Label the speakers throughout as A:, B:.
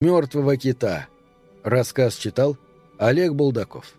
A: мертвого кита. Рассказ читал Олег Булдаков.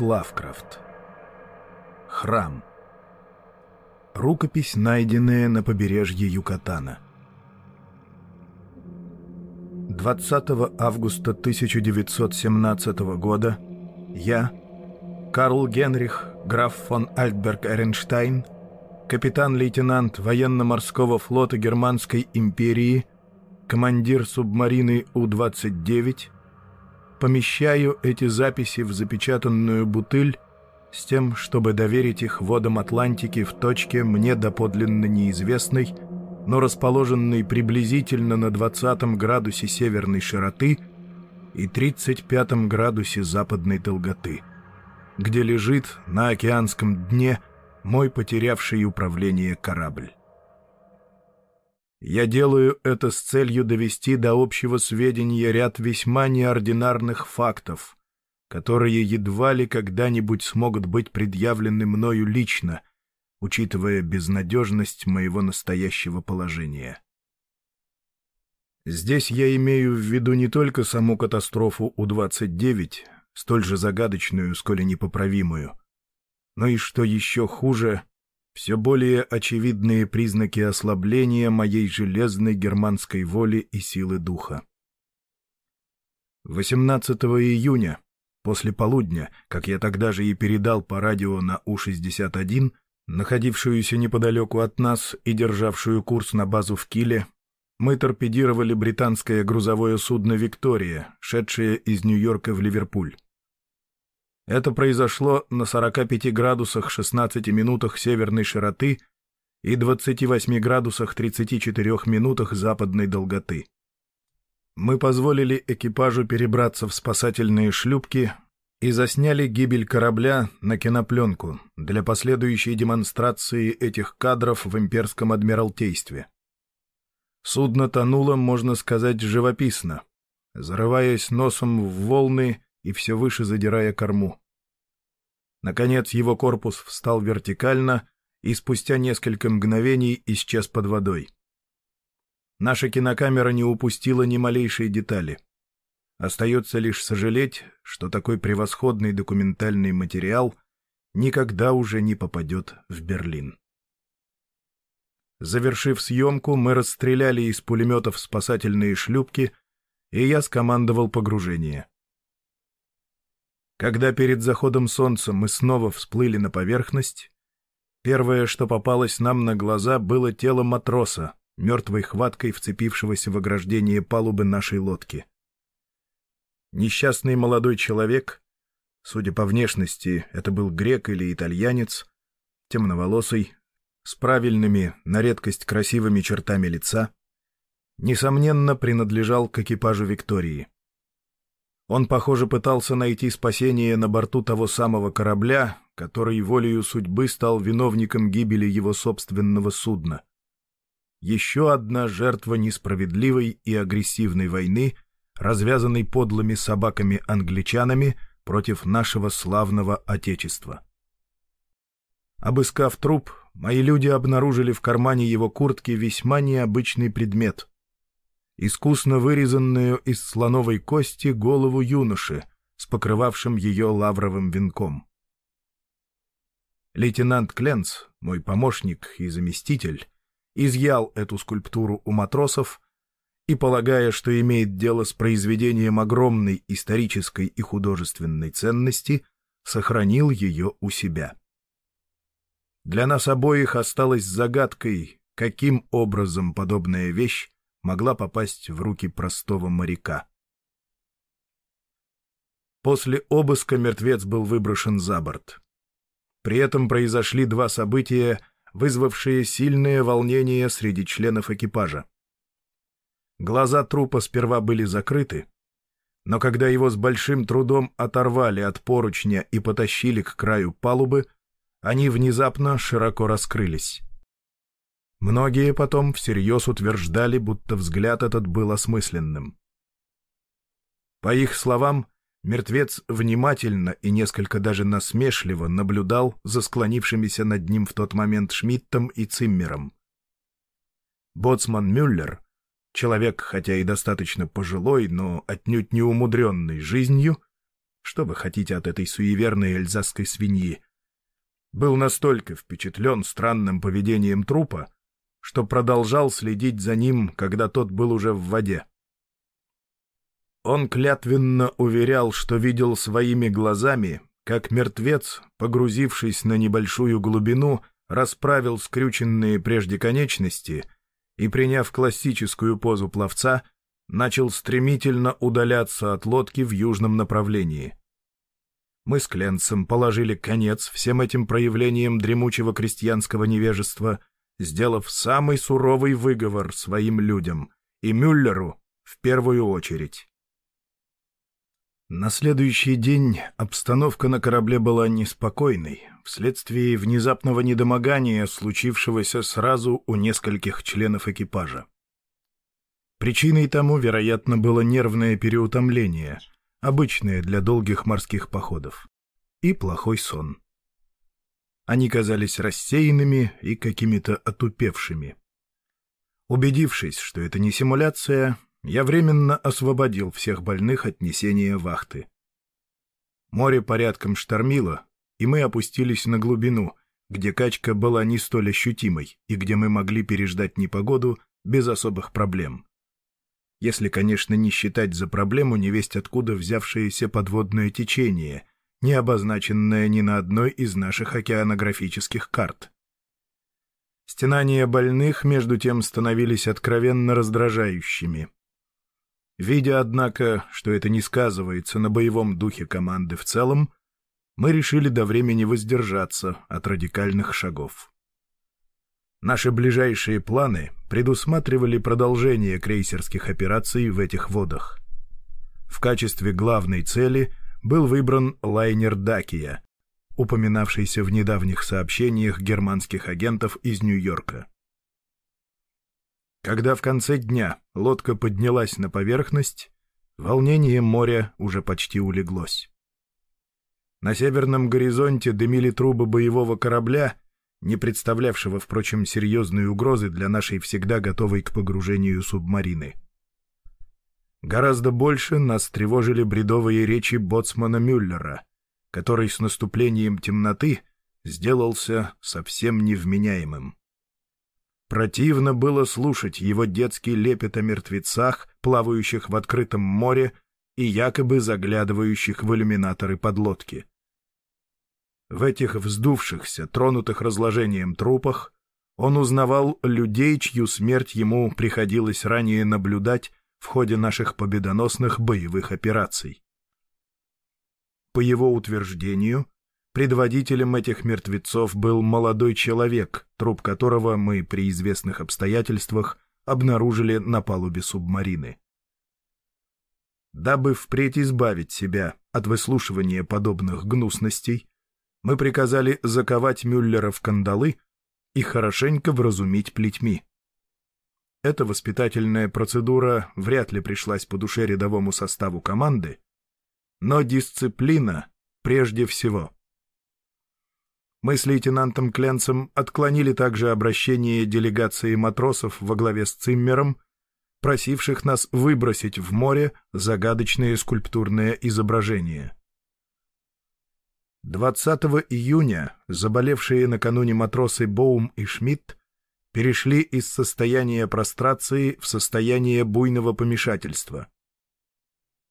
B: Лавкрафт. Храм. Рукопись, найденная на побережье Юкатана. 20 августа 1917 года я, Карл Генрих, граф фон Альтберг Эренштайн, капитан-лейтенант военно-морского флота Германской империи, командир субмарины У-29, помещаю эти записи в запечатанную бутыль с тем, чтобы доверить их водам Атлантики в точке мне доподлинно неизвестной, но расположенной приблизительно на 20 градусе северной широты и 35 градусе западной долготы, где лежит на океанском дне мой потерявший управление корабль. Я делаю это с целью довести до общего сведения ряд весьма неординарных фактов, которые едва ли когда-нибудь смогут быть предъявлены мною лично, учитывая безнадежность моего настоящего положения. Здесь я имею в виду не только саму катастрофу У-29, столь же загадочную, сколь и непоправимую, но и, что еще хуже, все более очевидные признаки ослабления моей железной германской воли и силы духа. 18 июня, после полудня, как я тогда же и передал по радио на У-61, находившуюся неподалеку от нас и державшую курс на базу в Киле, мы торпедировали британское грузовое судно «Виктория», шедшее из Нью-Йорка в Ливерпуль. Это произошло на 45 градусах 16 минутах северной широты и 28 градусах 34 минутах западной долготы. Мы позволили экипажу перебраться в спасательные шлюпки и засняли гибель корабля на кинопленку для последующей демонстрации этих кадров в имперском адмиралтействе. Судно тонуло, можно сказать, живописно, зарываясь носом в волны и все выше задирая корму. Наконец его корпус встал вертикально и спустя несколько мгновений исчез под водой. Наша кинокамера не упустила ни малейшей детали. Остается лишь сожалеть, что такой превосходный документальный материал никогда уже не попадет в Берлин. Завершив съемку, мы расстреляли из пулеметов спасательные шлюпки, и я скомандовал погружение. Когда перед заходом солнца мы снова всплыли на поверхность, первое, что попалось нам на глаза, было тело матроса, мертвой хваткой вцепившегося в ограждение палубы нашей лодки. Несчастный молодой человек, судя по внешности, это был грек или итальянец, темноволосый, с правильными, на редкость красивыми чертами лица, несомненно, принадлежал к экипажу Виктории. Он, похоже, пытался найти спасение на борту того самого корабля, который волею судьбы стал виновником гибели его собственного судна. Еще одна жертва несправедливой и агрессивной войны, развязанной подлыми собаками-англичанами против нашего славного Отечества. Обыскав труп, мои люди обнаружили в кармане его куртки весьма необычный предмет искусно вырезанную из слоновой кости голову юноши с покрывавшим ее лавровым венком. Лейтенант Кленц, мой помощник и заместитель, изъял эту скульптуру у матросов и, полагая, что имеет дело с произведением огромной исторической и художественной ценности, сохранил ее у себя. Для нас обоих осталось загадкой, каким образом подобная вещь могла попасть в руки простого моряка. После обыска мертвец был выброшен за борт. При этом произошли два события, вызвавшие сильное волнение среди членов экипажа. Глаза трупа сперва были закрыты, но когда его с большим трудом оторвали от поручня и потащили к краю палубы, они внезапно широко раскрылись. Многие потом всерьез утверждали, будто взгляд этот был осмысленным. По их словам, мертвец внимательно и несколько даже насмешливо наблюдал за склонившимися над ним в тот момент Шмидтом и Циммером. Боцман Мюллер, человек, хотя и достаточно пожилой, но отнюдь не умудренный жизнью, что вы хотите от этой суеверной эльзасской свиньи, был настолько впечатлен странным поведением трупа, что продолжал следить за ним, когда тот был уже в воде. Он клятвенно уверял, что видел своими глазами, как мертвец, погрузившись на небольшую глубину, расправил скрюченные прежде конечности и, приняв классическую позу пловца, начал стремительно удаляться от лодки в южном направлении. Мы с Кленцем положили конец всем этим проявлениям дремучего крестьянского невежества, сделав самый суровый выговор своим людям и Мюллеру в первую очередь. На следующий день обстановка на корабле была неспокойной, вследствие внезапного недомогания, случившегося сразу у нескольких членов экипажа. Причиной тому, вероятно, было нервное переутомление, обычное для долгих морских походов, и плохой сон. Они казались рассеянными и какими-то отупевшими. Убедившись, что это не симуляция, я временно освободил всех больных от несения вахты. Море порядком штормило, и мы опустились на глубину, где качка была не столь ощутимой и где мы могли переждать непогоду без особых проблем. Если, конечно, не считать за проблему невесть откуда взявшееся подводное течение, не обозначенное ни на одной из наших океанографических карт. Стенания больных, между тем, становились откровенно раздражающими. Видя, однако, что это не сказывается на боевом духе команды в целом, мы решили до времени воздержаться от радикальных шагов. Наши ближайшие планы предусматривали продолжение крейсерских операций в этих водах. В качестве главной цели был выбран лайнер «Дакия», упоминавшийся в недавних сообщениях германских агентов из Нью-Йорка. Когда в конце дня лодка поднялась на поверхность, волнение моря уже почти улеглось. На северном горизонте дымили трубы боевого корабля, не представлявшего, впрочем, серьезной угрозы для нашей всегда готовой к погружению субмарины. Гораздо больше нас тревожили бредовые речи боцмана Мюллера, который с наступлением темноты сделался совсем невменяемым. Противно было слушать его детский лепет о мертвецах, плавающих в открытом море и якобы заглядывающих в иллюминаторы подлодки. В этих вздувшихся, тронутых разложением трупах он узнавал людей, чью смерть ему приходилось ранее наблюдать в ходе наших победоносных боевых операций. По его утверждению, Предводителем этих мертвецов был молодой человек, труп которого мы при известных обстоятельствах обнаружили на палубе субмарины. Дабы впредь избавить себя от выслушивания подобных гнусностей, мы приказали заковать Мюллера в кандалы и хорошенько вразумить плетьми. Эта воспитательная процедура вряд ли пришлась по душе рядовому составу команды, но дисциплина прежде всего — мы с лейтенантом Кленцем отклонили также обращение делегации матросов во главе с Циммером, просивших нас выбросить в море загадочные скульптурные изображения. 20 июня заболевшие накануне матросы Боум и Шмидт перешли из состояния прострации в состояние буйного помешательства.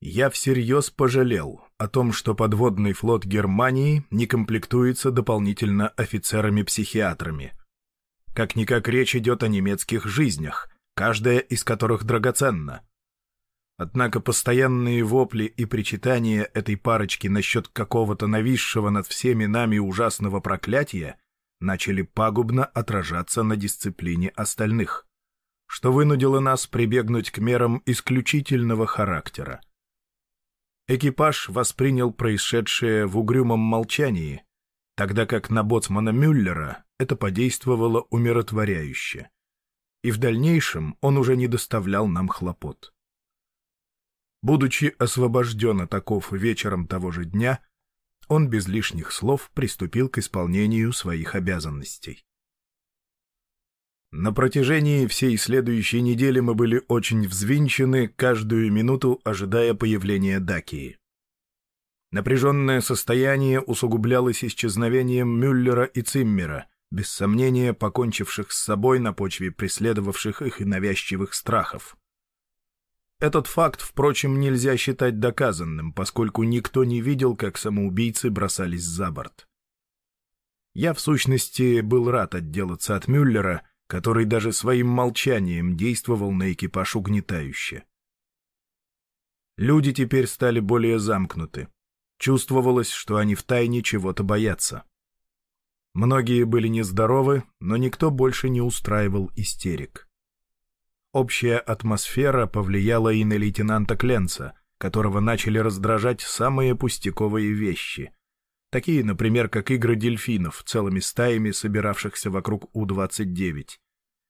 B: Я всерьез пожалел о том, что подводный флот Германии не комплектуется дополнительно офицерами-психиатрами. Как-никак речь идет о немецких жизнях, каждая из которых драгоценна. Однако постоянные вопли и причитания этой парочки насчет какого-то нависшего над всеми нами ужасного проклятия начали пагубно отражаться на дисциплине остальных, что вынудило нас прибегнуть к мерам исключительного характера. Экипаж воспринял происшедшее в угрюмом молчании, тогда как на боцмана Мюллера это подействовало умиротворяюще, и в дальнейшем он уже не доставлял нам хлопот. Будучи освобожден от оков вечером того же дня, он без лишних слов приступил к исполнению своих обязанностей. На протяжении всей следующей недели мы были очень взвинчены, каждую минуту ожидая появления Дакии. Напряженное состояние усугублялось исчезновением Мюллера и Циммера, без сомнения покончивших с собой на почве преследовавших их и навязчивых страхов. Этот факт, впрочем, нельзя считать доказанным, поскольку никто не видел, как самоубийцы бросались за борт. Я, в сущности, был рад отделаться от Мюллера, который даже своим молчанием действовал на экипаж угнетающе. Люди теперь стали более замкнуты. Чувствовалось, что они втайне чего-то боятся. Многие были нездоровы, но никто больше не устраивал истерик. Общая атмосфера повлияла и на лейтенанта Кленца, которого начали раздражать самые пустяковые вещи. Такие, например, как игры дельфинов, целыми стаями собиравшихся вокруг У-29,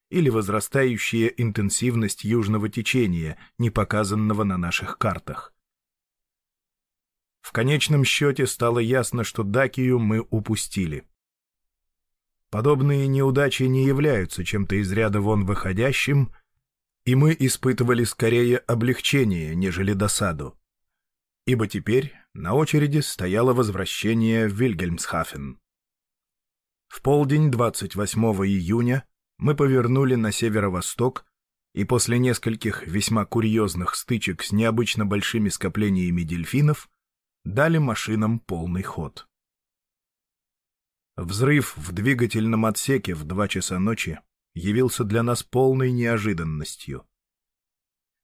B: или возрастающая интенсивность южного течения, не показанного на наших картах. В конечном счете стало ясно, что Дакию мы упустили. Подобные неудачи не являются чем-то из ряда вон выходящим, и мы испытывали скорее облегчение, нежели досаду. Ибо теперь на очереди стояло возвращение в Вильгельмсхафен. В полдень 28 июня мы повернули на северо-восток и после нескольких весьма курьезных стычек с необычно большими скоплениями дельфинов дали машинам полный ход. Взрыв в двигательном отсеке в два часа ночи явился для нас полной неожиданностью.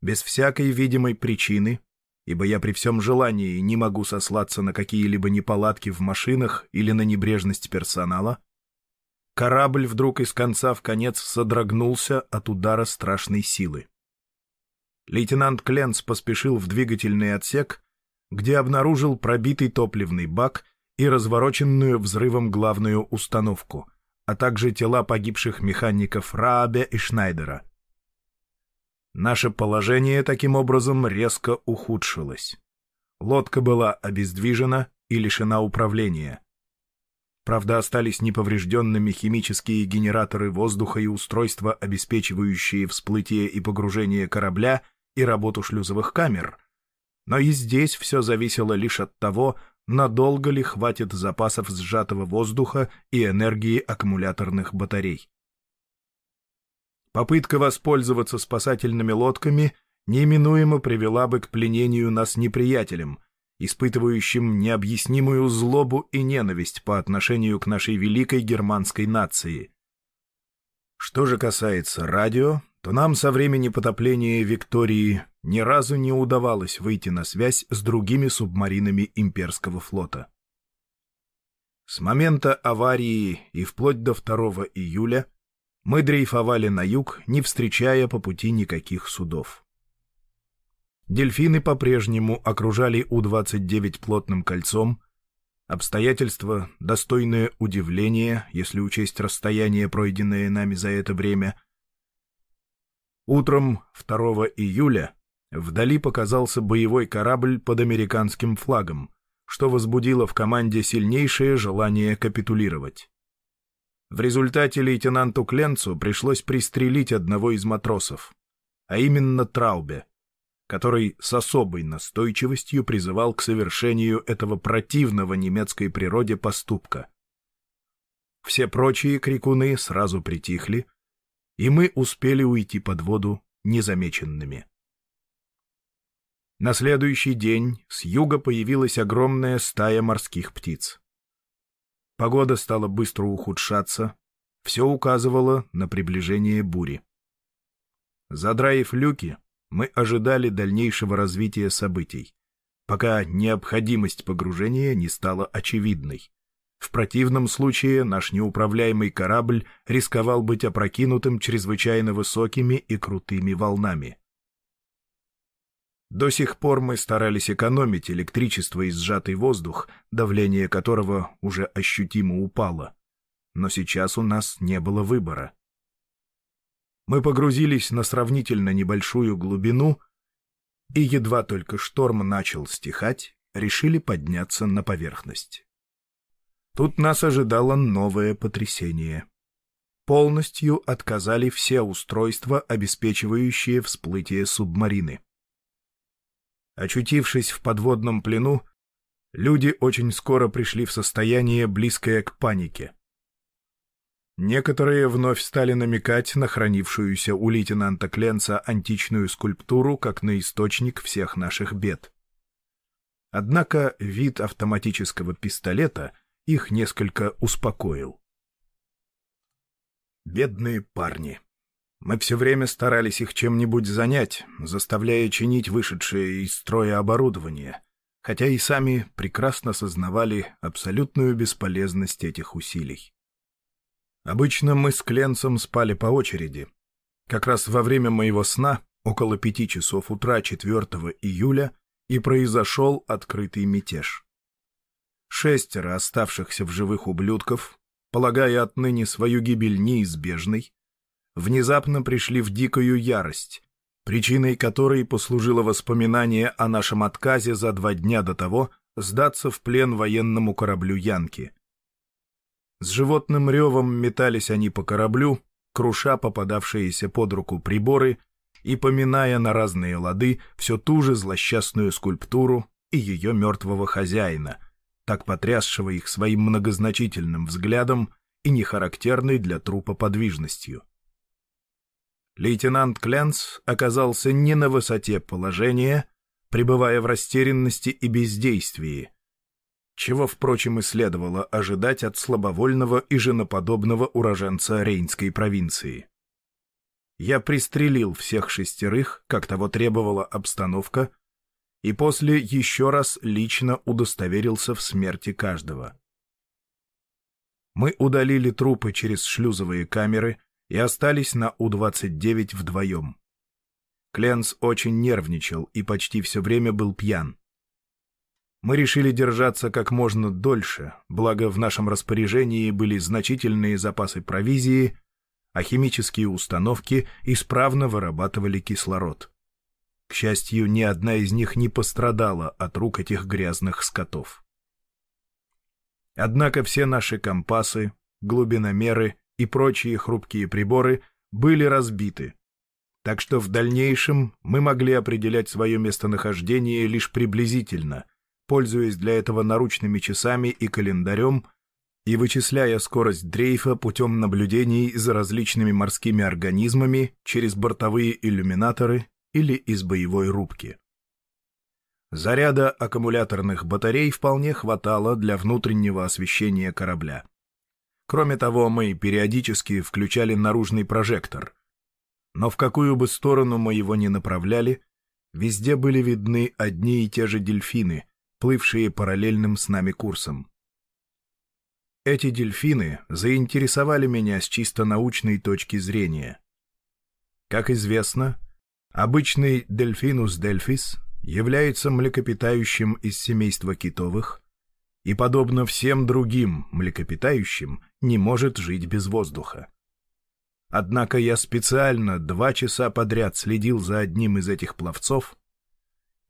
B: Без всякой видимой причины, ибо я при всем желании не могу сослаться на какие-либо неполадки в машинах или на небрежность персонала, корабль вдруг из конца в конец содрогнулся от удара страшной силы. Лейтенант Кленц поспешил в двигательный отсек, где обнаружил пробитый топливный бак и развороченную взрывом главную установку — а также тела погибших механиков Раабе и Шнайдера. Наше положение таким образом резко ухудшилось. Лодка была обездвижена и лишена управления. Правда, остались неповрежденными химические генераторы воздуха и устройства, обеспечивающие всплытие и погружение корабля и работу шлюзовых камер. Но и здесь все зависело лишь от того, надолго ли хватит запасов сжатого воздуха и энергии аккумуляторных батарей. Попытка воспользоваться спасательными лодками неминуемо привела бы к пленению нас неприятелем, испытывающим необъяснимую злобу и ненависть по отношению к нашей великой германской нации. Что же касается радио, то нам со времени потопления Виктории ни разу не удавалось выйти на связь с другими субмаринами имперского флота. С момента аварии и вплоть до 2 июля мы дрейфовали на юг, не встречая по пути никаких судов. Дельфины по-прежнему окружали У-29 плотным кольцом, обстоятельства, достойное удивления, если учесть расстояние, пройденное нами за это время — Утром 2 июля вдали показался боевой корабль под американским флагом, что возбудило в команде сильнейшее желание капитулировать. В результате лейтенанту Кленцу пришлось пристрелить одного из матросов, а именно Траубе, который с особой настойчивостью призывал к совершению этого противного немецкой природе поступка. Все прочие крикуны сразу притихли, и мы успели уйти под воду незамеченными. На следующий день с юга появилась огромная стая морских птиц. Погода стала быстро ухудшаться, все указывало на приближение бури. Задраив люки, мы ожидали дальнейшего развития событий, пока необходимость погружения не стала очевидной. В противном случае наш неуправляемый корабль рисковал быть опрокинутым чрезвычайно высокими и крутыми волнами. До сих пор мы старались экономить электричество и сжатый воздух, давление которого уже ощутимо упало. Но сейчас у нас не было выбора. Мы погрузились на сравнительно небольшую глубину и, едва только шторм начал стихать, решили подняться на поверхность. Тут нас ожидало новое потрясение. Полностью отказали все устройства, обеспечивающие всплытие субмарины. Очутившись в подводном плену, люди очень скоро пришли в состояние, близкое к панике. Некоторые вновь стали намекать на хранившуюся у лейтенанта Кленца античную скульптуру как на источник всех наших бед. Однако вид автоматического пистолета их несколько успокоил. Бедные парни. Мы все время старались их чем-нибудь занять, заставляя чинить вышедшее из строя оборудование, хотя и сами прекрасно сознавали абсолютную бесполезность этих усилий. Обычно мы с Кленцем спали по очереди. Как раз во время моего сна, около пяти часов утра 4 июля, и произошел открытый мятеж. Шестеро оставшихся в живых ублюдков, полагая отныне свою гибель неизбежной, внезапно пришли в дикую ярость, причиной которой послужило воспоминание о нашем отказе за два дня до того сдаться в плен военному кораблю «Янки». С животным ревом метались они по кораблю, круша попадавшиеся под руку приборы и поминая на разные лады все ту же злосчастную скульптуру и ее мертвого хозяина, так потрясшего их своим многозначительным взглядом и нехарактерной для трупа подвижностью. Лейтенант Кленц оказался не на высоте положения, пребывая в растерянности и бездействии, чего, впрочем, и следовало ожидать от слабовольного и женоподобного уроженца Рейнской провинции. Я пристрелил всех шестерых, как того требовала обстановка, и после еще раз лично удостоверился в смерти каждого. Мы удалили трупы через шлюзовые камеры и остались на У-29 вдвоем. Кленс очень нервничал и почти все время был пьян. Мы решили держаться как можно дольше, благо в нашем распоряжении были значительные запасы провизии, а химические установки исправно вырабатывали кислород. К счастью, ни одна из них не пострадала от рук этих грязных скотов. Однако все наши компасы, глубиномеры и прочие хрупкие приборы были разбиты, так что в дальнейшем мы могли определять свое местонахождение лишь приблизительно, пользуясь для этого наручными часами и календарем и вычисляя скорость дрейфа путем наблюдений за различными морскими организмами через бортовые иллюминаторы или из боевой рубки. Заряда аккумуляторных батарей вполне хватало для внутреннего освещения корабля. Кроме того, мы периодически включали наружный прожектор. Но в какую бы сторону мы его ни направляли, везде были видны одни и те же дельфины, плывшие параллельным с нами курсом. Эти дельфины заинтересовали меня с чисто научной точки зрения. Как известно, обычный дельфинус дельфис является млекопитающим из семейства китовых, и, подобно всем другим млекопитающим, не может жить без воздуха. Однако я специально два часа подряд следил за одним из этих пловцов,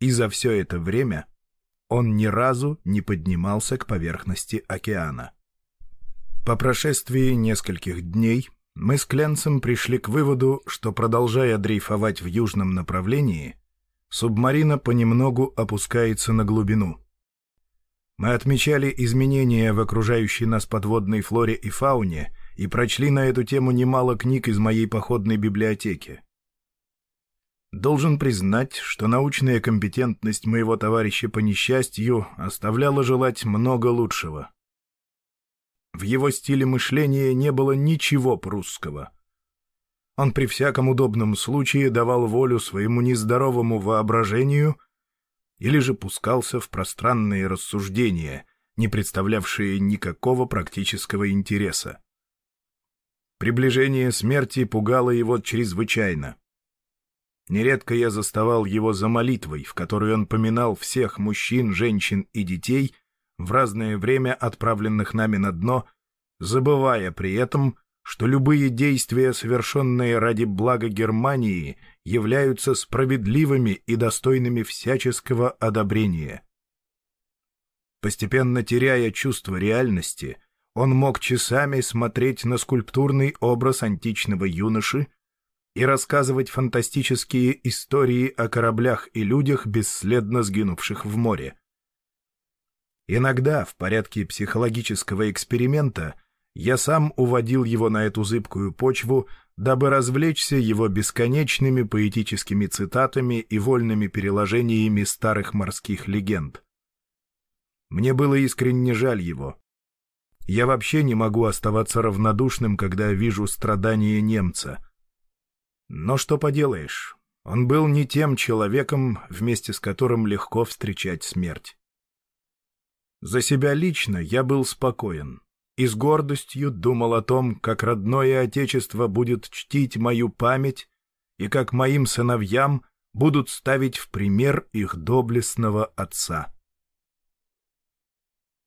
B: и за все это время он ни разу не поднимался к поверхности океана. По прошествии нескольких дней мы с Кленцем пришли к выводу, что, продолжая дрейфовать в южном направлении, субмарина понемногу опускается на глубину — мы отмечали изменения в окружающей нас подводной флоре и фауне и прочли на эту тему немало книг из моей походной библиотеки. Должен признать, что научная компетентность моего товарища по несчастью оставляла желать много лучшего. В его стиле мышления не было ничего прусского. он при всяком удобном случае давал волю своему нездоровому воображению или же пускался в пространные рассуждения, не представлявшие никакого практического интереса. Приближение смерти пугало его чрезвычайно. Нередко я заставал его за молитвой, в которой он поминал всех мужчин, женщин и детей, в разное время отправленных нами на дно, забывая при этом, что любые действия, совершенные ради блага Германии, являются справедливыми и достойными всяческого одобрения. Постепенно теряя чувство реальности, он мог часами смотреть на скульптурный образ античного юноши, и рассказывать фантастические истории о кораблях и людях, бесследно сгинувших в море. Иногда, в порядке психологического эксперимента, я сам уводил его на эту зыбкую почву, дабы развлечься его бесконечными поэтическими цитатами и вольными переложениями старых морских легенд. Мне было искренне жаль его. Я вообще не могу оставаться равнодушным, когда вижу страдания немца — но что поделаешь, он был не тем человеком, вместе с которым легко встречать смерть. За себя лично я был спокоен и с гордостью думал о том, как родное отечество будет чтить мою память и как моим сыновьям будут ставить в пример их доблестного отца.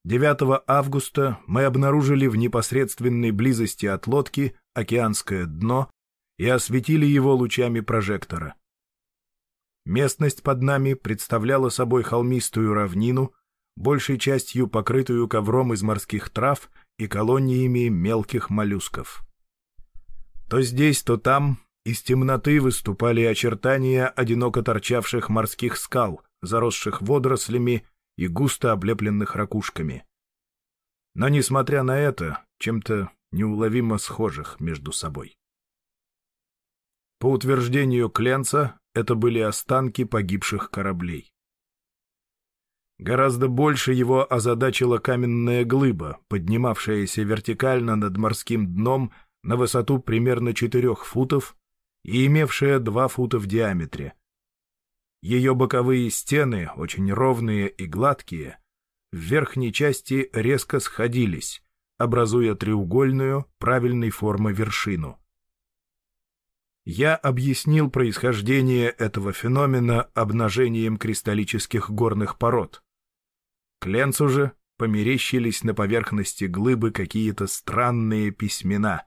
B: 9 августа мы обнаружили в непосредственной близости от лодки океанское дно и осветили его лучами прожектора. Местность под нами представляла собой холмистую равнину, большей частью покрытую ковром из морских трав и колониями мелких моллюсков. То здесь, то там из темноты выступали очертания одиноко торчавших морских скал, заросших водорослями и густо облепленных ракушками. Но, несмотря на это, чем-то неуловимо схожих между собой. По утверждению Кленца, это были останки погибших кораблей. Гораздо больше его озадачила каменная глыба, поднимавшаяся вертикально над морским дном на высоту примерно четырех футов и имевшая два фута в диаметре. Ее боковые стены, очень ровные и гладкие, в верхней части резко сходились, образуя треугольную, правильной формы вершину я объяснил происхождение этого феномена обнажением кристаллических горных пород. Кленцу же померещились на поверхности глыбы какие-то странные письмена.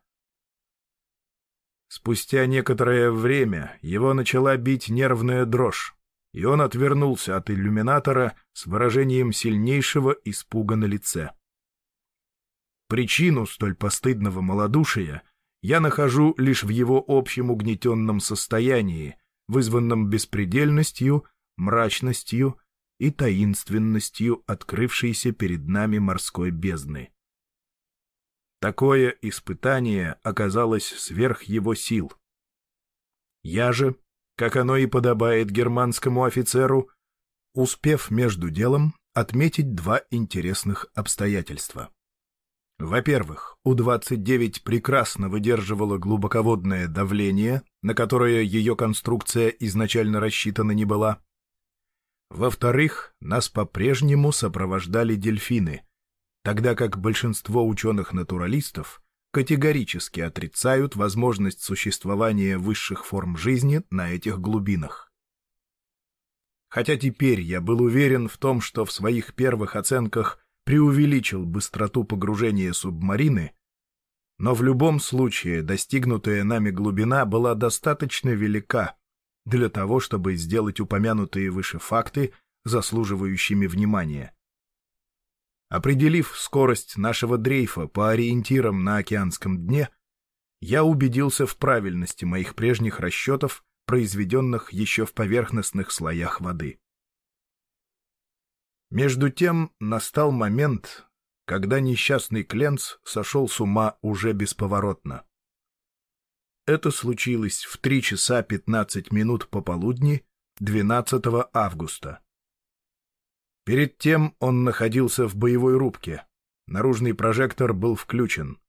B: Спустя некоторое время его начала бить нервная дрожь, и он отвернулся от иллюминатора с выражением сильнейшего испуга на лице. Причину столь постыдного малодушия я нахожу лишь в его общем угнетенном состоянии, вызванном беспредельностью, мрачностью и таинственностью открывшейся перед нами морской бездны. Такое испытание оказалось сверх его сил. Я же, как оно и подобает германскому офицеру, успев между делом отметить два интересных обстоятельства. Во-первых, У-29 прекрасно выдерживала глубоководное давление, на которое ее конструкция изначально рассчитана не была. Во-вторых, нас по-прежнему сопровождали дельфины, тогда как большинство ученых-натуралистов категорически отрицают возможность существования высших форм жизни на этих глубинах. Хотя теперь я был уверен в том, что в своих первых оценках преувеличил быстроту погружения субмарины, но в любом случае достигнутая нами глубина была достаточно велика для того, чтобы сделать упомянутые выше факты заслуживающими внимания. Определив скорость нашего дрейфа по ориентирам на океанском дне, я убедился в правильности моих прежних расчетов, произведенных еще в поверхностных слоях воды. Между тем настал момент, когда несчастный Кленц сошел с ума уже бесповоротно. Это случилось в 3 часа 15 минут пополудни 12 августа. Перед тем он находился в боевой рубке. Наружный прожектор был включен.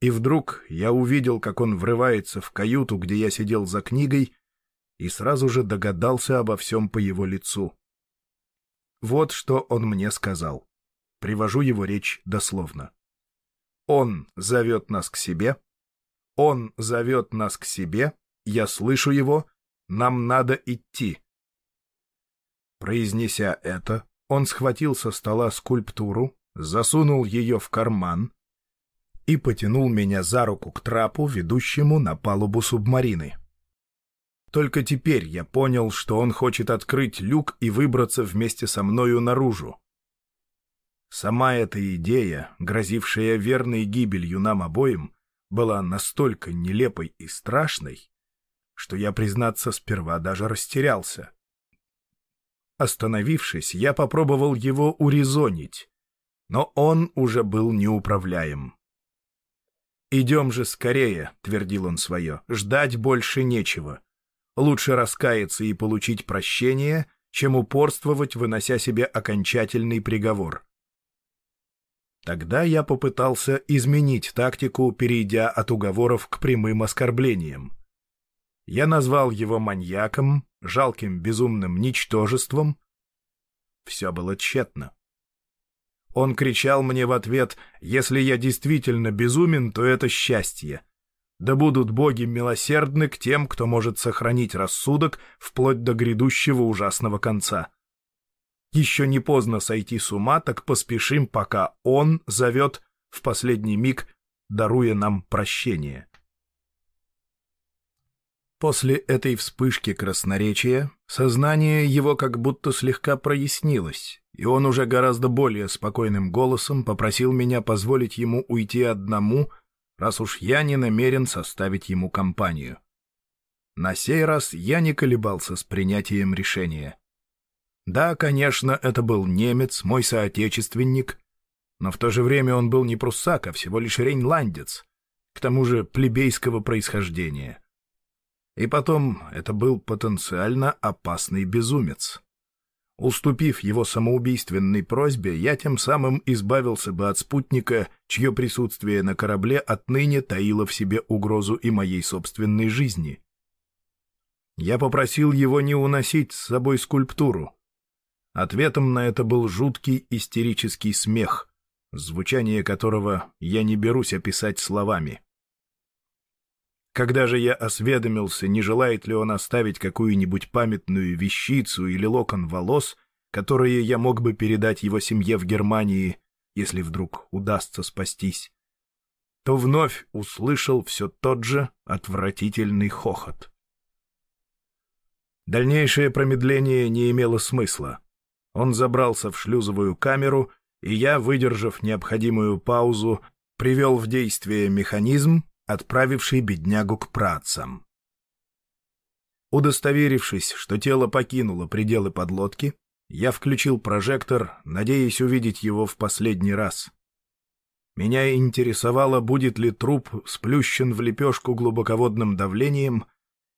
B: И вдруг я увидел, как он врывается в каюту, где я сидел за книгой, и сразу же догадался обо всем по его лицу. Вот что он мне сказал. Привожу его речь дословно. Он зовет нас к себе. Он зовет нас к себе. Я слышу его. Нам надо идти. Произнеся это, он схватил со стола скульптуру, засунул ее в карман и потянул меня за руку к трапу, ведущему на палубу субмарины. Только теперь я понял, что он хочет открыть люк и выбраться вместе со мною наружу. Сама эта идея, грозившая верной гибелью нам обоим, была настолько нелепой и страшной, что я, признаться, сперва даже растерялся. Остановившись, я попробовал его урезонить, но он уже был неуправляем. «Идем же скорее», — твердил он свое, — «ждать больше нечего. Лучше раскаяться и получить прощение, чем упорствовать, вынося себе окончательный приговор». Тогда я попытался изменить тактику, перейдя от уговоров к прямым оскорблениям. Я назвал его маньяком, жалким безумным ничтожеством. Все было тщетно. Он кричал мне в ответ, «Если я действительно безумен, то это счастье. Да будут боги милосердны к тем, кто может сохранить рассудок вплоть до грядущего ужасного конца. Еще не поздно сойти с ума, так поспешим, пока он зовет в последний миг, даруя нам прощение». После этой вспышки красноречия сознание его как будто слегка прояснилось, и он уже гораздо более спокойным голосом попросил меня позволить ему уйти одному, раз уж я не намерен составить ему компанию. На сей раз я не колебался с принятием решения. Да, конечно, это был немец, мой соотечественник, но в то же время он был не пруссак, а всего лишь рейнландец, к тому же плебейского происхождения. И потом, это был потенциально опасный безумец. Уступив его самоубийственной просьбе, я тем самым избавился бы от спутника, чье присутствие на корабле отныне таило в себе угрозу и моей собственной жизни. Я попросил его не уносить с собой скульптуру. Ответом на это был жуткий истерический смех, звучание которого я не берусь описать словами. Когда же я осведомился, не желает ли он оставить какую-нибудь памятную вещицу или локон волос, которые я мог бы передать его семье в Германии, если вдруг удастся спастись, то вновь услышал все тот же отвратительный хохот. Дальнейшее промедление не имело смысла. Он забрался в шлюзовую камеру, и я, выдержав необходимую паузу, привел в действие механизм, отправивший беднягу к працам. Удостоверившись, что тело покинуло пределы подлодки, я включил прожектор, надеясь увидеть его в последний раз. Меня интересовало, будет ли труп сплющен в лепешку глубоководным давлением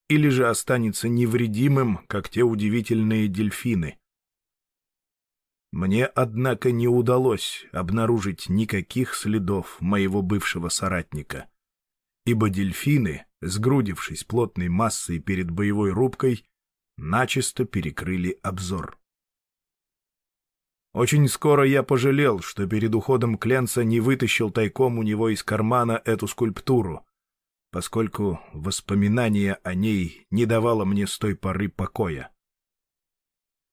B: или же останется невредимым, как те удивительные дельфины. Мне, однако, не удалось обнаружить никаких следов моего бывшего соратника ибо дельфины, сгрудившись плотной массой перед боевой рубкой, начисто перекрыли обзор. Очень скоро я пожалел, что перед уходом Кленца не вытащил тайком у него из кармана эту скульптуру, поскольку воспоминание о ней не давало мне с той поры покоя.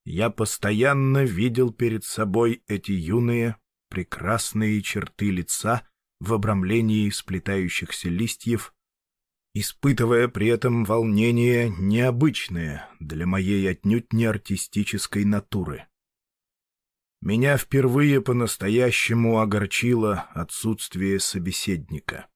B: Я постоянно видел перед собой эти юные, прекрасные черты лица, в обрамлении сплетающихся листьев, испытывая при этом волнение необычное для моей отнюдь не артистической натуры. Меня впервые по-настоящему огорчило отсутствие собеседника.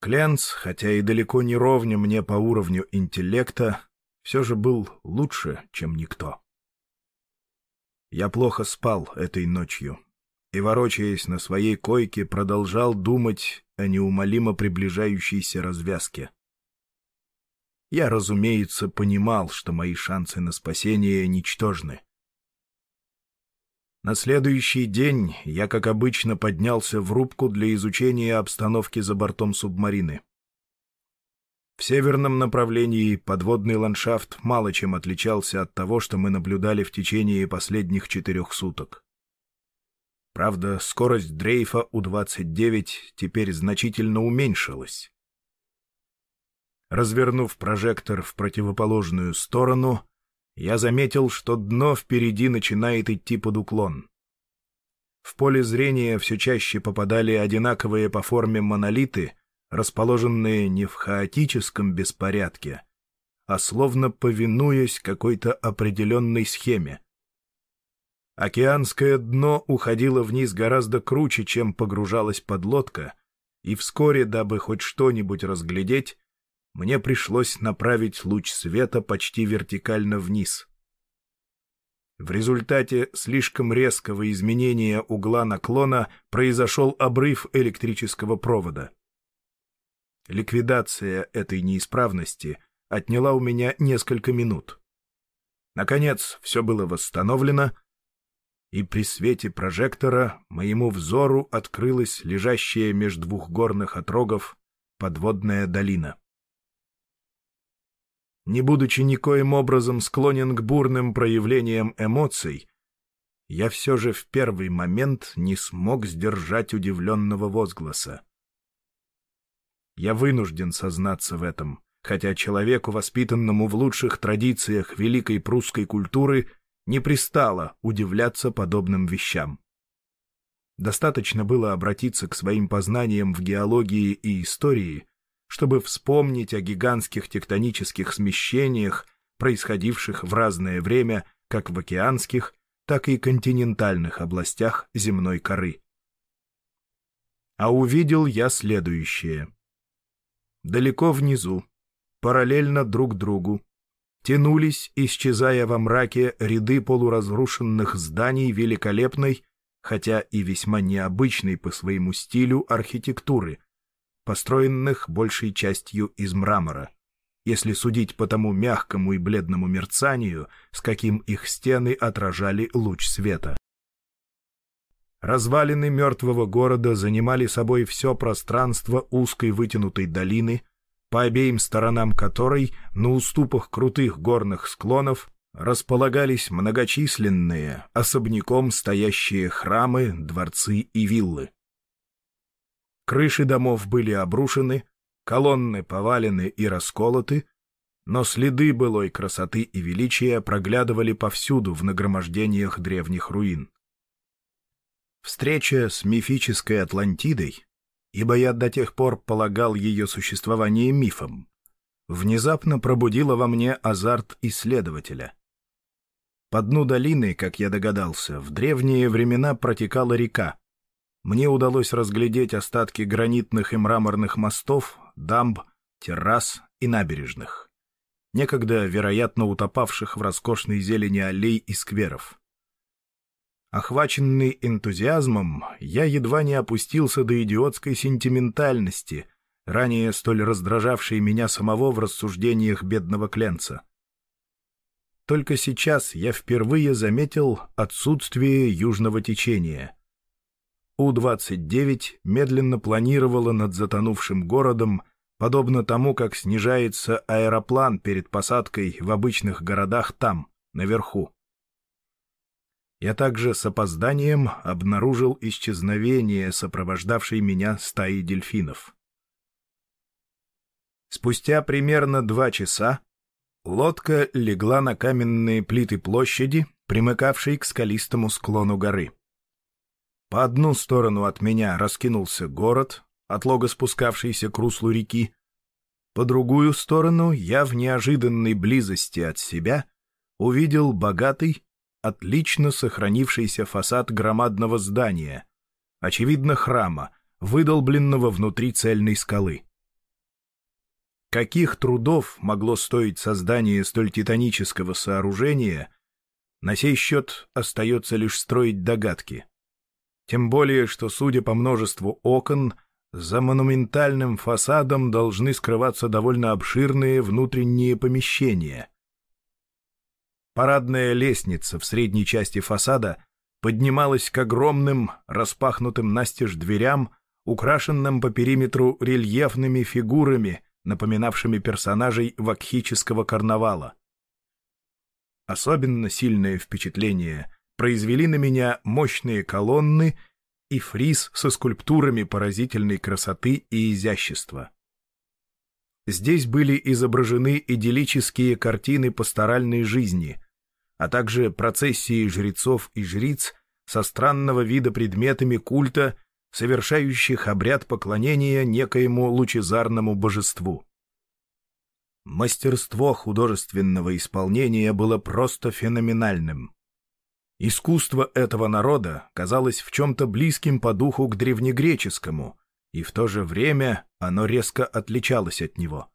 B: Кленц, хотя и далеко не ровня мне по уровню интеллекта, все же был лучше, чем никто. Я плохо спал этой ночью, и, ворочаясь на своей койке, продолжал думать о неумолимо приближающейся развязке. Я, разумеется, понимал, что мои шансы на спасение ничтожны. На следующий день я, как обычно, поднялся в рубку для изучения обстановки за бортом субмарины. В северном направлении подводный ландшафт мало чем отличался от того, что мы наблюдали в течение последних четырех суток. Правда, скорость дрейфа У-29 теперь значительно уменьшилась. Развернув прожектор в противоположную сторону, я заметил, что дно впереди начинает идти под уклон. В поле зрения все чаще попадали одинаковые по форме монолиты, расположенные не в хаотическом беспорядке, а словно повинуясь какой-то определенной схеме. Океанское дно уходило вниз гораздо круче, чем погружалась подлодка, и вскоре, дабы хоть что-нибудь разглядеть, мне пришлось направить луч света почти вертикально вниз. В результате слишком резкого изменения угла наклона произошел обрыв электрического провода. Ликвидация этой неисправности отняла у меня несколько минут. Наконец, все было восстановлено, и при свете прожектора моему взору открылась лежащая между двух горных отрогов подводная долина. Не будучи никоим образом склонен к бурным проявлениям эмоций, я все же в первый момент не смог сдержать удивленного возгласа. Я вынужден сознаться в этом, хотя человеку, воспитанному в лучших традициях великой прусской культуры, не пристало удивляться подобным вещам. Достаточно было обратиться к своим познаниям в геологии и истории, чтобы вспомнить о гигантских тектонических смещениях, происходивших в разное время как в океанских, так и континентальных областях земной коры. А увидел я следующее. Далеко внизу, параллельно друг другу, тянулись, исчезая во мраке, ряды полуразрушенных зданий великолепной, хотя и весьма необычной по своему стилю архитектуры, построенных большей частью из мрамора, если судить по тому мягкому и бледному мерцанию, с каким их стены отражали луч света. Развалины мертвого города занимали собой все пространство узкой вытянутой долины, по обеим сторонам которой на уступах крутых горных склонов располагались многочисленные, особняком стоящие храмы, дворцы и виллы. Крыши домов были обрушены, колонны повалены и расколоты, но следы былой красоты и величия проглядывали повсюду в нагромождениях древних руин. Встреча с мифической Атлантидой ибо я до тех пор полагал ее существование мифом, внезапно пробудила во мне азарт исследователя. По дну долины, как я догадался, в древние времена протекала река. Мне удалось разглядеть остатки гранитных и мраморных мостов, дамб, террас и набережных, некогда, вероятно, утопавших в роскошной зелени аллей и скверов. Охваченный энтузиазмом, я едва не опустился до идиотской сентиментальности, ранее столь раздражавшей меня самого в рассуждениях бедного Кленца. Только сейчас я впервые заметил отсутствие южного течения. У-29 медленно планировала над затонувшим городом, подобно тому, как снижается аэроплан перед посадкой в обычных городах там, наверху я также с опозданием обнаружил исчезновение сопровождавшей меня стаи дельфинов. Спустя примерно два часа лодка легла на каменные плиты площади, примыкавшей к скалистому склону горы. По одну сторону от меня раскинулся город, отлого спускавшийся к руслу реки, по другую сторону я в неожиданной близости от себя увидел богатый отлично сохранившийся фасад громадного здания, очевидно храма, выдолбленного внутри цельной скалы. Каких трудов могло стоить создание столь титанического сооружения, на сей счет остается лишь строить догадки. Тем более, что, судя по множеству окон, за монументальным фасадом должны скрываться довольно обширные внутренние помещения — Парадная лестница в средней части фасада поднималась к огромным, распахнутым настежь дверям, украшенным по периметру рельефными фигурами, напоминавшими персонажей вакхического карнавала. Особенно сильное впечатление произвели на меня мощные колонны и фриз со скульптурами поразительной красоты и изящества. Здесь были изображены идиллические картины пасторальной жизни, а также процессии жрецов и жриц со странного вида предметами культа, совершающих обряд поклонения некоему лучезарному божеству. Мастерство художественного исполнения было просто феноменальным. Искусство этого народа казалось в чем-то близким по духу к древнегреческому, и в то же время оно резко отличалось от него.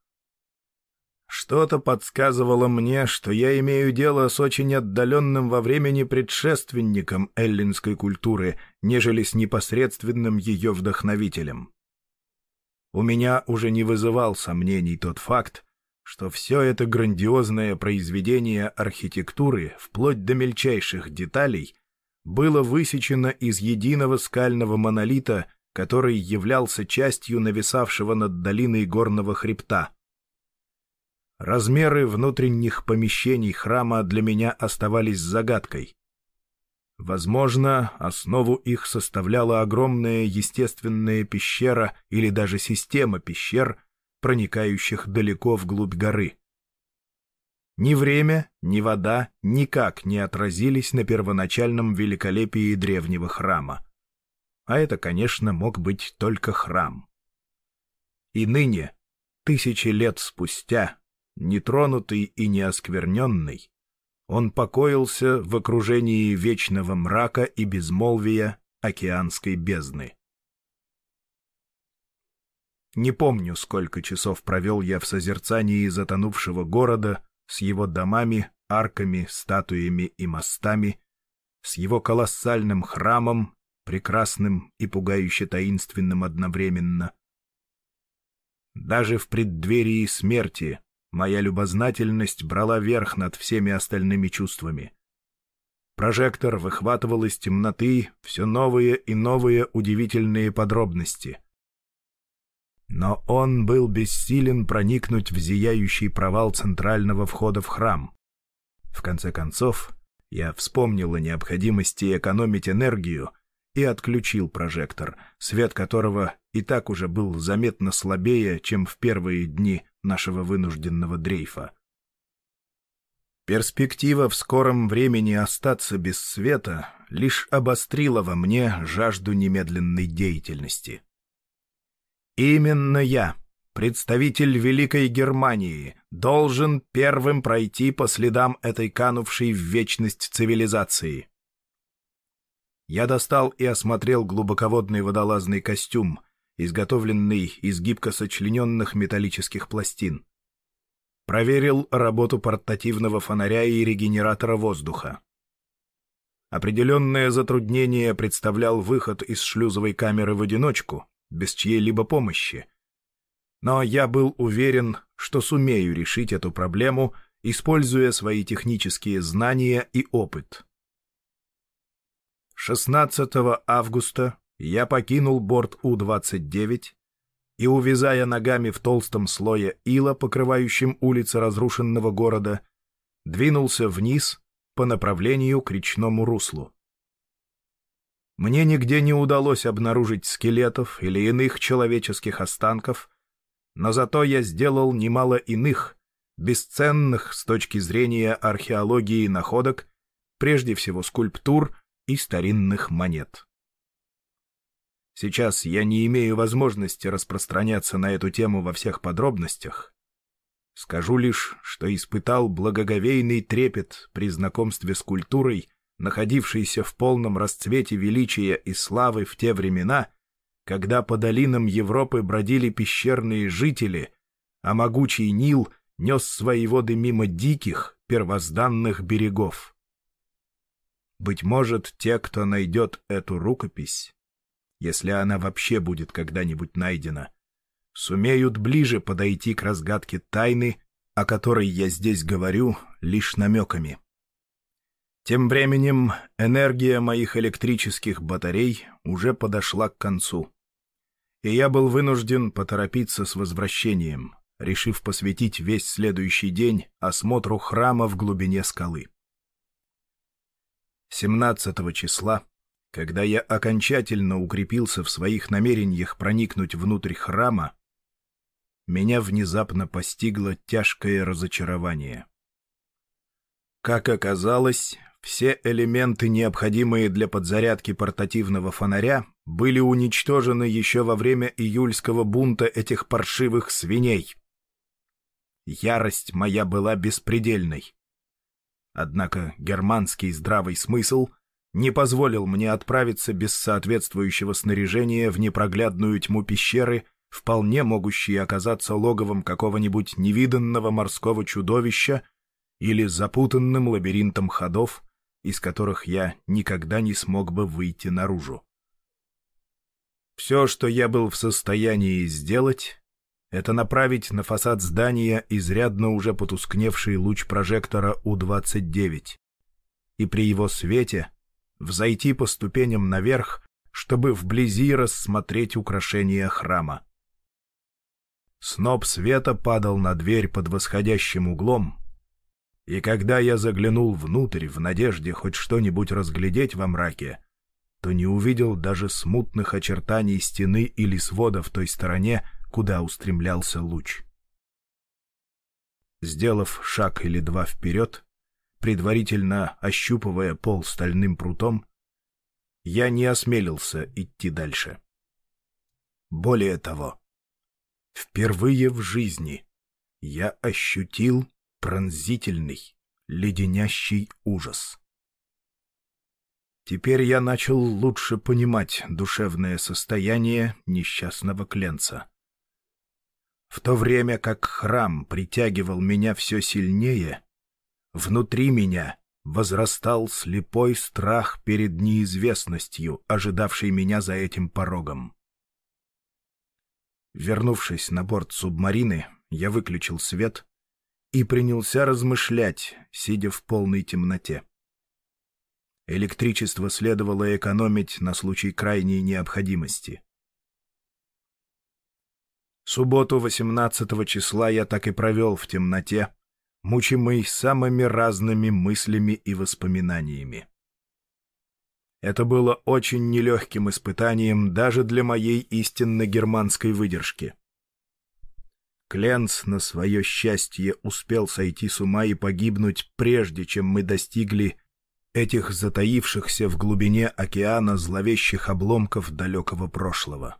B: Что-то подсказывало мне, что я имею дело с очень отдаленным во времени предшественником эллинской культуры, нежели с непосредственным ее вдохновителем. У меня уже не вызывал сомнений тот факт, что все это грандиозное произведение архитектуры, вплоть до мельчайших деталей, было высечено из единого скального монолита, который являлся частью нависавшего над долиной горного хребта. Размеры внутренних помещений храма для меня оставались загадкой. Возможно, основу их составляла огромная естественная пещера или даже система пещер — проникающих далеко вглубь горы. Ни время, ни вода никак не отразились на первоначальном великолепии древнего храма. А это, конечно, мог быть только храм. И ныне, тысячи лет спустя, нетронутый и неоскверненный, он покоился в окружении вечного мрака и безмолвия океанской бездны. Не помню, сколько часов провел я в созерцании затонувшего города с его домами, арками, статуями и мостами, с его колоссальным храмом, прекрасным и пугающе таинственным одновременно. Даже в преддверии смерти моя любознательность брала верх над всеми остальными чувствами. Прожектор выхватывал из темноты все новые и новые удивительные подробности — но он был бессилен проникнуть в зияющий провал центрального входа в храм. В конце концов, я вспомнил о необходимости экономить энергию и отключил прожектор, свет которого и так уже был заметно слабее, чем в первые дни нашего вынужденного дрейфа. Перспектива в скором времени остаться без света лишь обострила во мне жажду немедленной деятельности. Именно я, представитель Великой Германии, должен первым пройти по следам этой канувшей в вечность цивилизации. Я достал и осмотрел глубоководный водолазный костюм, изготовленный из гибко сочлененных металлических пластин. Проверил работу портативного фонаря и регенератора воздуха. Определенное затруднение представлял выход из шлюзовой камеры в одиночку, без чьей-либо помощи. Но я был уверен, что сумею решить эту проблему, используя свои технические знания и опыт. 16 августа я покинул борт У-29 и, увязая ногами в толстом слое ила, покрывающем улицы разрушенного города, двинулся вниз по направлению к речному руслу. Мне нигде не удалось обнаружить скелетов или иных человеческих останков, но зато я сделал немало иных, бесценных с точки зрения археологии находок, прежде всего скульптур и старинных монет. Сейчас я не имею возможности распространяться на эту тему во всех подробностях. Скажу лишь, что испытал благоговейный трепет при знакомстве с культурой, находившийся в полном расцвете величия и славы в те времена, когда по долинам Европы бродили пещерные жители, а могучий Нил нес свои воды мимо диких, первозданных берегов. Быть может, те, кто найдет эту рукопись, если она вообще будет когда-нибудь найдена, сумеют ближе подойти к разгадке тайны, о которой я здесь говорю лишь намеками. Тем временем энергия моих электрических батарей уже подошла к концу. И я был вынужден поторопиться с возвращением, решив посвятить весь следующий день осмотру храма в глубине скалы. 17 числа, когда я окончательно укрепился в своих намерениях проникнуть внутрь храма, меня внезапно постигло тяжкое разочарование. Как оказалось, все элементы, необходимые для подзарядки портативного фонаря, были уничтожены еще во время июльского бунта этих паршивых свиней. Ярость моя была беспредельной. Однако германский здравый смысл не позволил мне отправиться без соответствующего снаряжения в непроглядную тьму пещеры, вполне могущие оказаться логовом какого-нибудь невиданного морского чудовища или запутанным лабиринтом ходов, из которых я никогда не смог бы выйти наружу. Все, что я был в состоянии сделать, это направить на фасад здания изрядно уже потускневший луч прожектора У-29 и при его свете взойти по ступеням наверх, чтобы вблизи рассмотреть украшения храма. Сноп света падал на дверь под восходящим углом, и когда я заглянул внутрь в надежде хоть что-нибудь разглядеть во мраке, то не увидел даже смутных очертаний стены или свода в той стороне, куда устремлялся луч. Сделав шаг или два вперед, предварительно ощупывая пол стальным прутом, я не осмелился идти дальше. Более того, впервые в жизни я ощутил пронзительный, леденящий ужас. Теперь я начал лучше понимать душевное состояние несчастного кленца. В то время как храм притягивал меня все сильнее, внутри меня возрастал слепой страх перед неизвестностью, ожидавшей меня за этим порогом. Вернувшись на борт субмарины, я выключил свет и принялся размышлять, сидя в полной темноте. Электричество следовало экономить на случай крайней необходимости. Субботу 18 числа я так и провел в темноте, мучимый самыми разными мыслями и воспоминаниями. Это было очень нелегким испытанием даже для моей истинно германской выдержки. Кленц на свое счастье успел сойти с ума и погибнуть, прежде чем мы достигли этих затаившихся в глубине океана зловещих обломков далекого прошлого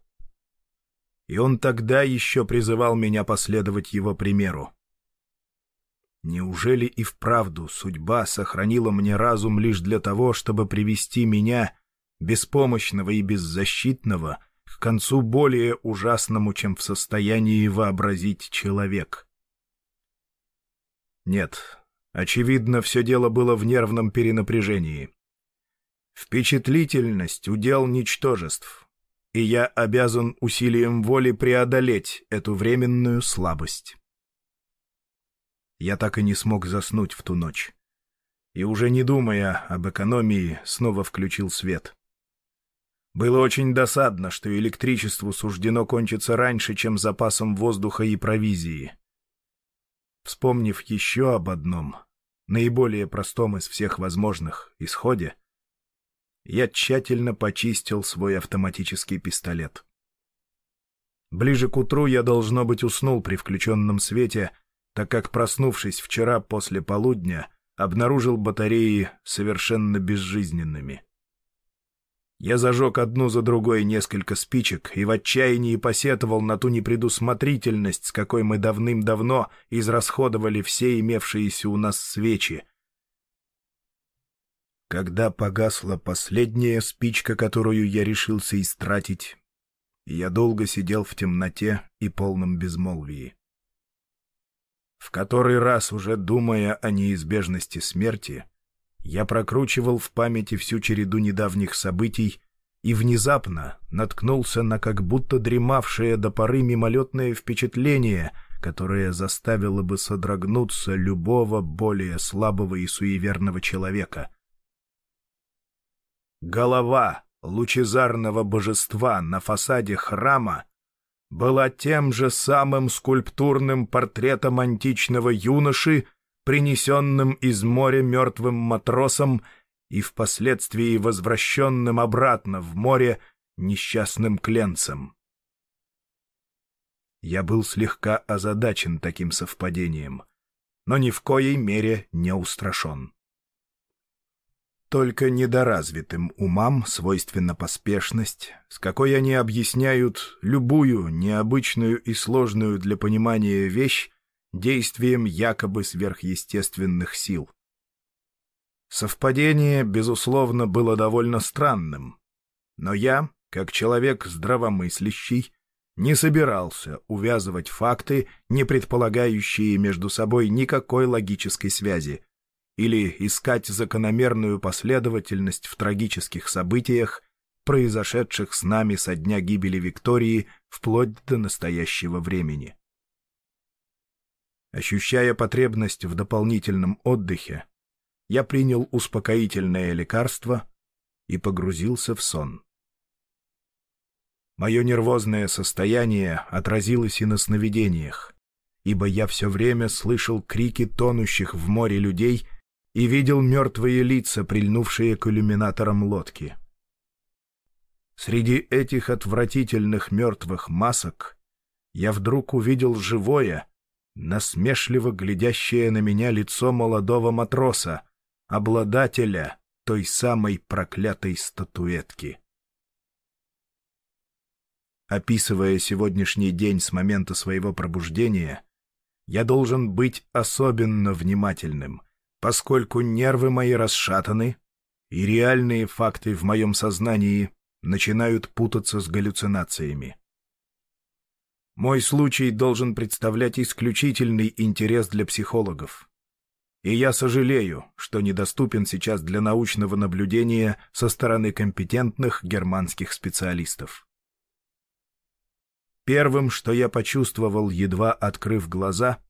B: и он тогда еще призывал меня последовать его примеру. Неужели и вправду судьба сохранила мне разум лишь для того, чтобы привести меня, беспомощного и беззащитного, к концу более ужасному, чем в состоянии вообразить человек? Нет, очевидно, все дело было в нервном перенапряжении. Впечатлительность — удел ничтожеств, и я обязан усилием воли преодолеть эту временную слабость. Я так и не смог заснуть в ту ночь. И уже не думая об экономии, снова включил свет. Было очень досадно, что электричеству суждено кончиться раньше, чем запасом воздуха и провизии. Вспомнив еще об одном, наиболее простом из всех возможных, исходе, я тщательно почистил свой автоматический пистолет. Ближе к утру я, должно быть, уснул при включенном свете, так как, проснувшись вчера после полудня, обнаружил батареи совершенно безжизненными. Я зажег одну за другой несколько спичек и в отчаянии посетовал на ту непредусмотрительность, с какой мы давным-давно израсходовали все имевшиеся у нас свечи, когда погасла последняя спичка, которую я решился истратить, я долго сидел в темноте и полном безмолвии. В который раз уже думая о неизбежности смерти, я прокручивал в памяти всю череду недавних событий и внезапно наткнулся на как будто дремавшее до поры мимолетное впечатление, которое заставило бы содрогнуться любого более слабого и суеверного человека — голова лучезарного божества на фасаде храма была тем же самым скульптурным портретом античного юноши, принесенным из моря мертвым матросом и впоследствии возвращенным обратно в море несчастным кленцем. Я был слегка озадачен таким совпадением, но ни в коей мере не устрашен. Только недоразвитым умам свойственна поспешность, с какой они объясняют любую необычную и сложную для понимания вещь действием якобы сверхъестественных сил. Совпадение, безусловно, было довольно странным, но я, как человек здравомыслящий, не собирался увязывать факты, не предполагающие между собой никакой логической связи, или искать закономерную последовательность в трагических событиях, произошедших с нами со дня гибели Виктории вплоть до настоящего времени. Ощущая потребность в дополнительном отдыхе, я принял успокоительное лекарство и погрузился в сон. Мое нервозное состояние отразилось и на сновидениях, ибо я все время слышал крики тонущих в море людей и видел мертвые лица, прильнувшие к иллюминаторам лодки. Среди этих отвратительных мертвых масок я вдруг увидел живое, насмешливо глядящее на меня лицо молодого матроса, обладателя той самой проклятой статуэтки. Описывая сегодняшний день с момента своего пробуждения, я должен быть особенно внимательным, поскольку нервы мои расшатаны, и реальные факты в моем сознании начинают путаться с галлюцинациями. Мой случай должен представлять исключительный интерес для психологов. И я сожалею, что недоступен сейчас для научного наблюдения со стороны компетентных германских специалистов. Первым, что я почувствовал, едва открыв глаза,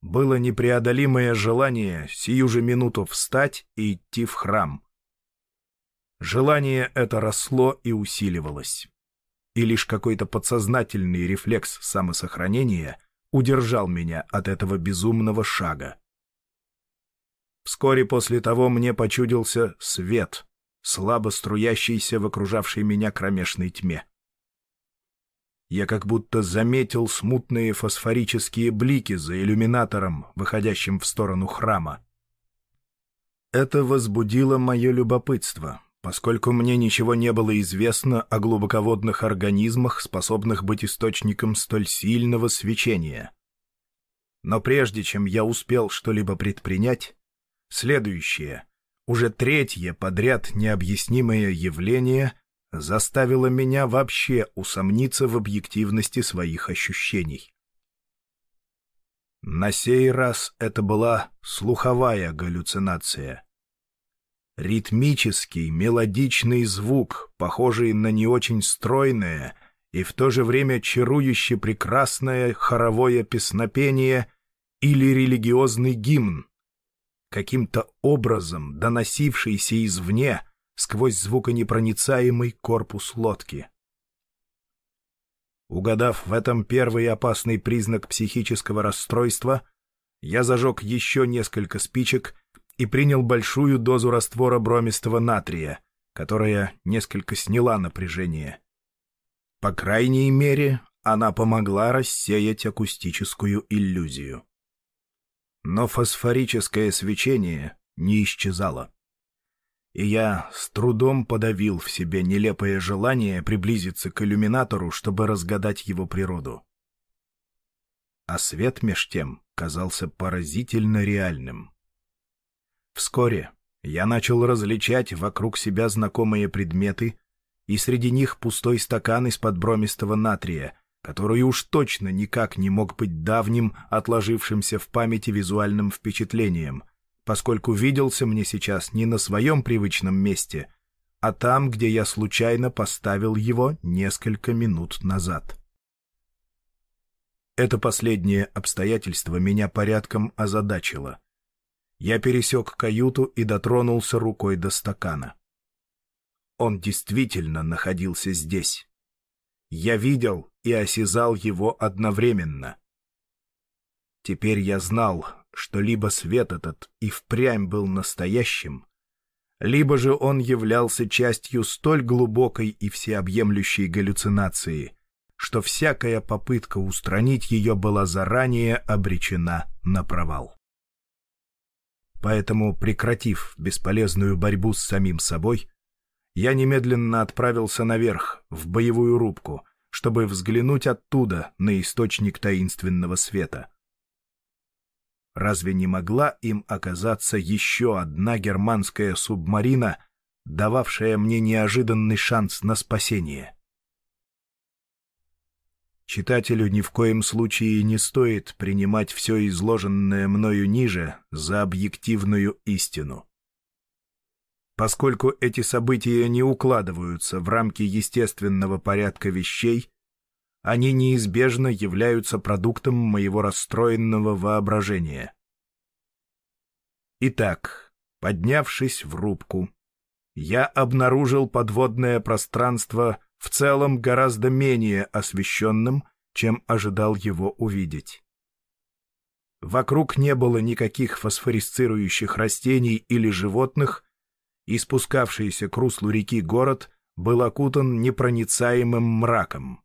B: было непреодолимое желание сию же минуту встать и идти в храм. Желание это росло и усиливалось. И лишь какой-то подсознательный рефлекс самосохранения удержал меня от этого безумного шага. Вскоре после того мне почудился свет, слабо струящийся в окружавшей меня кромешной тьме я как будто заметил смутные фосфорические блики за иллюминатором, выходящим в сторону храма. Это возбудило мое любопытство, поскольку мне ничего не было известно о глубоководных организмах, способных быть источником столь сильного свечения. Но прежде чем я успел что-либо предпринять, следующее, уже третье подряд необъяснимое явление заставило меня вообще усомниться в объективности своих ощущений. На сей раз это была слуховая галлюцинация. Ритмический, мелодичный звук, похожий на не очень стройное и в то же время чарующе прекрасное хоровое песнопение или религиозный гимн, каким-то образом доносившийся извне — сквозь звуконепроницаемый корпус лодки. Угадав в этом первый опасный признак психического расстройства, я зажег еще несколько спичек и принял большую дозу раствора бромистого натрия, которая несколько сняла напряжение. По крайней мере, она помогла рассеять акустическую иллюзию. Но фосфорическое свечение не исчезало и я с трудом подавил в себе нелепое желание приблизиться к иллюминатору, чтобы разгадать его природу. А свет меж тем казался поразительно реальным. Вскоре я начал различать вокруг себя знакомые предметы, и среди них пустой стакан из-под бромистого натрия, который уж точно никак не мог быть давним, отложившимся в памяти визуальным впечатлением — поскольку виделся мне сейчас не на своем привычном месте, а там, где я случайно поставил его несколько минут назад. Это последнее обстоятельство меня порядком озадачило. Я пересек каюту и дотронулся рукой до стакана. Он действительно находился здесь. Я видел и осязал его одновременно. Теперь я знал, что либо свет этот и впрямь был настоящим, либо же он являлся частью столь глубокой и всеобъемлющей галлюцинации, что всякая попытка устранить ее была заранее обречена на провал. Поэтому, прекратив бесполезную борьбу с самим собой, я немедленно отправился наверх, в боевую рубку, чтобы взглянуть оттуда на источник таинственного света. Разве не могла им оказаться еще одна германская субмарина, дававшая мне неожиданный шанс на спасение? Читателю ни в коем случае не стоит принимать все изложенное мною ниже за объективную истину. Поскольку эти события не укладываются в рамки естественного порядка вещей, они неизбежно являются продуктом моего расстроенного воображения. Итак, поднявшись в рубку, я обнаружил подводное пространство в целом гораздо менее освещенным, чем ожидал его увидеть. Вокруг не было никаких фосфорисцирующих растений или животных, и спускавшийся к руслу реки город был окутан непроницаемым мраком.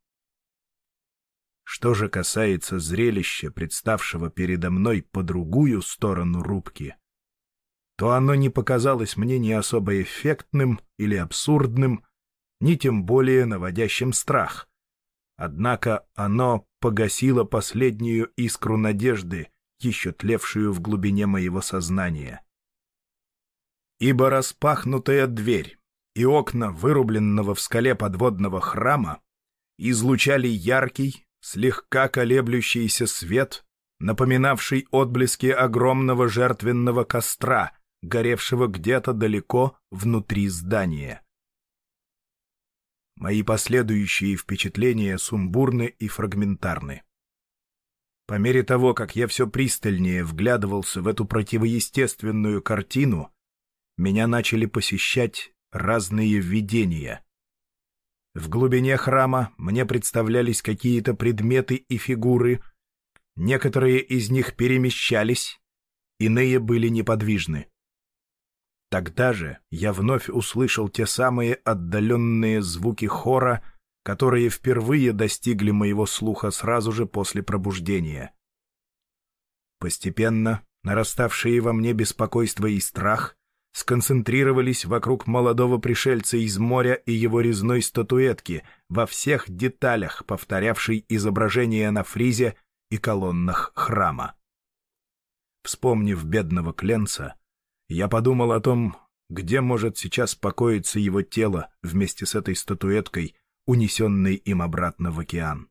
B: Что же касается зрелища, представшего передо мной по другую сторону рубки, то оно не показалось мне ни особо эффектным или абсурдным, ни тем более наводящим страх. Однако оно погасило последнюю искру надежды, еще тлевшую в глубине моего сознания ибо распахнутая дверь и окна вырубленного в скале подводного храма излучали яркий, слегка колеблющийся свет, напоминавший отблески огромного жертвенного костра, горевшего где-то далеко внутри здания. Мои последующие впечатления сумбурны и фрагментарны. По мере того, как я все пристальнее вглядывался в эту противоестественную картину, меня начали посещать разные видения. В глубине храма мне представлялись какие-то предметы и фигуры, некоторые из них перемещались, иные были неподвижны. Тогда же я вновь услышал те самые отдаленные звуки хора, которые впервые достигли моего слуха сразу же после пробуждения. Постепенно нараставшие во мне беспокойство и страх сконцентрировались вокруг молодого пришельца из моря и его резной статуэтки, во всех деталях повторявшей изображение на фризе и колоннах храма. Вспомнив бедного Кленца, я подумал о том, где может сейчас покоиться его тело вместе с этой статуэткой, унесенной им обратно в океан.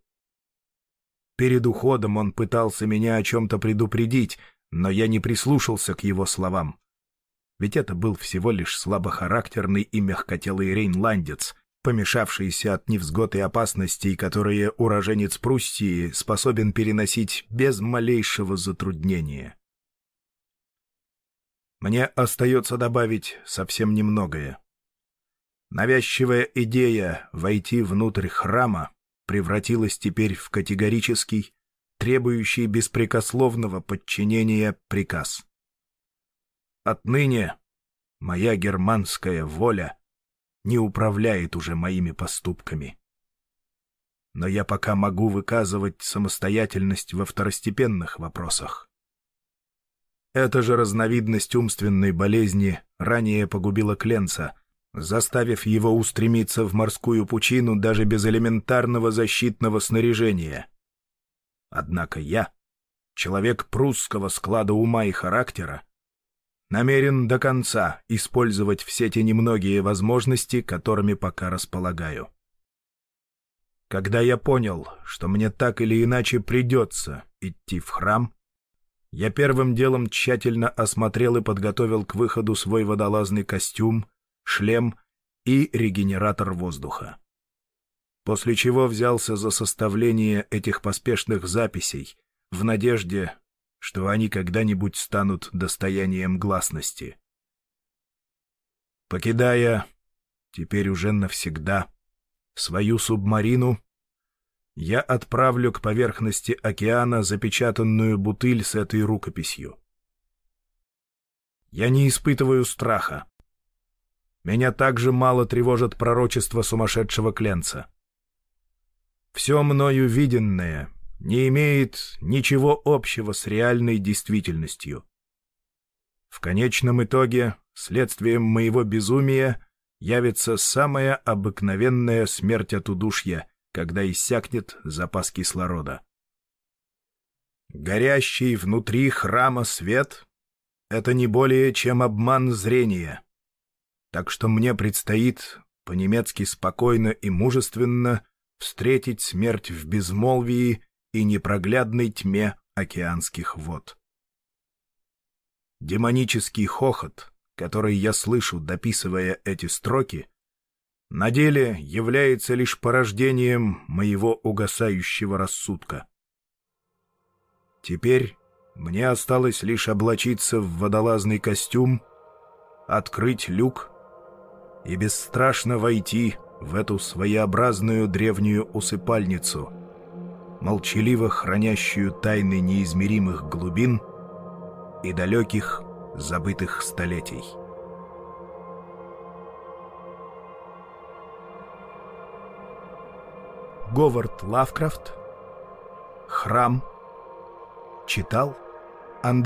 B: Перед уходом он пытался меня о чем-то предупредить, но я не прислушался к его словам ведь это был всего лишь слабохарактерный и мягкотелый рейнландец, помешавшийся от невзгод и опасностей, которые уроженец Пруссии способен переносить без малейшего затруднения. Мне остается добавить совсем немногое. Навязчивая идея войти внутрь храма превратилась теперь в категорический, требующий беспрекословного подчинения приказ. Отныне моя германская воля не управляет уже моими поступками. Но я пока могу выказывать самостоятельность во второстепенных вопросах. Эта же разновидность умственной болезни ранее погубила Кленца, заставив его устремиться в морскую пучину даже без элементарного защитного снаряжения. Однако я, человек прусского склада ума и характера, намерен до конца использовать все те немногие возможности, которыми пока располагаю. Когда я понял, что мне так или иначе придется идти в храм, я первым делом тщательно осмотрел и подготовил к выходу свой водолазный костюм, шлем и регенератор воздуха. После чего взялся за составление этих поспешных записей в надежде, что они когда-нибудь станут достоянием гласности. Покидая теперь уже навсегда, свою субмарину, я отправлю к поверхности океана запечатанную бутыль с этой рукописью. Я не испытываю страха. Меня также мало тревожит пророчество сумасшедшего Кленца. Все мною виденное не имеет ничего общего с реальной действительностью. В конечном итоге, следствием моего безумия, явится самая обыкновенная смерть от удушья, когда иссякнет запас кислорода. Горящий внутри храма свет — это не более чем обман зрения. Так что мне предстоит по-немецки спокойно и мужественно встретить смерть в безмолвии и непроглядной тьме океанских вод. Демонический хохот, который я слышу, дописывая эти строки, на деле является лишь порождением моего угасающего рассудка. Теперь мне осталось лишь облачиться в водолазный костюм, открыть люк и бесстрашно войти в эту своеобразную древнюю усыпальницу, молчаливо хранящую тайны неизмеримых глубин и далеких забытых столетий. Говард Лавкрафт Храм Читал Андрей